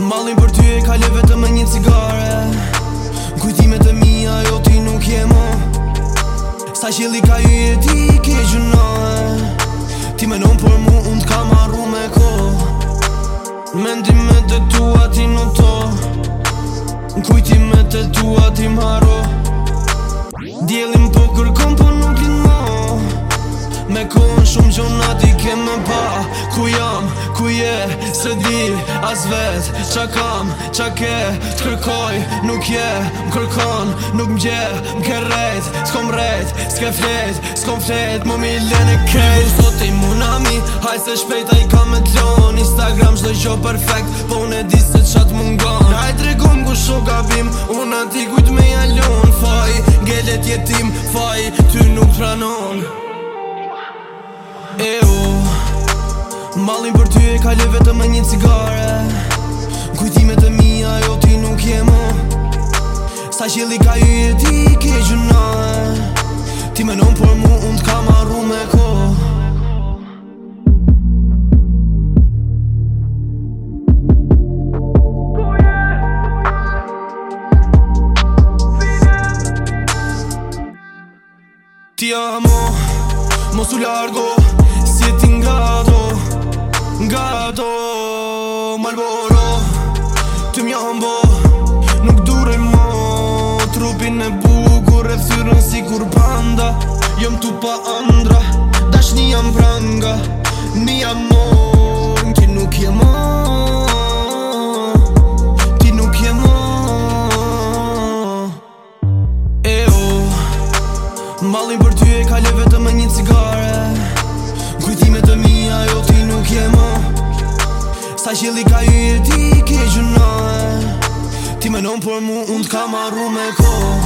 Malin për ty e kalle vetëm me një cigare Kujtimet e mija jo ti nuk jemo Sa qëli ka ju e ti ke gjënohe Ti menon për mu unë t'ka marru me ko Mendimet e tua ti tua ti nuk to Në kujti me të tua ti maro Djelim po kërkom po nuk i no Me kohën shumë gjona ti ke me pa Ku jam, ku je, se di, as vet Qa kam, qa ke, të kërkoj, nuk je Më kërkon, nuk mgje, më ke rejt S'kom rejt, s'ke flet, s'kom flet Më mi le në kejt Më sot i munami, hajse shpejta i kam me t'lon Instagram shdoj qo perfekt, po në disë gabim Unë ati kujt me jalon Faj, gelet jetim Faj, ty nuk tranon E o Malin për ty e ka le të më një cigare Kujtimet e mi ajo ti nuk je mo Sa ka ju e ti ke gjunaj Ti menon për mu unë t'ka Ti amo, mos u largo, si ti nga do, nga do Malboro, të mja mbo, nuk dure mo Trupin e bukur e thyrën si kur panda Jëm tu pa andra, dash një jam vranga Një amor, në ti nuk jem Mbalin për ty e kale vetëm e një cigare Kujtime të mija jo ti nuk je më Sa qëli ka ju e ti ke gjënë Ti menon për mu unë t'ka marru me kohë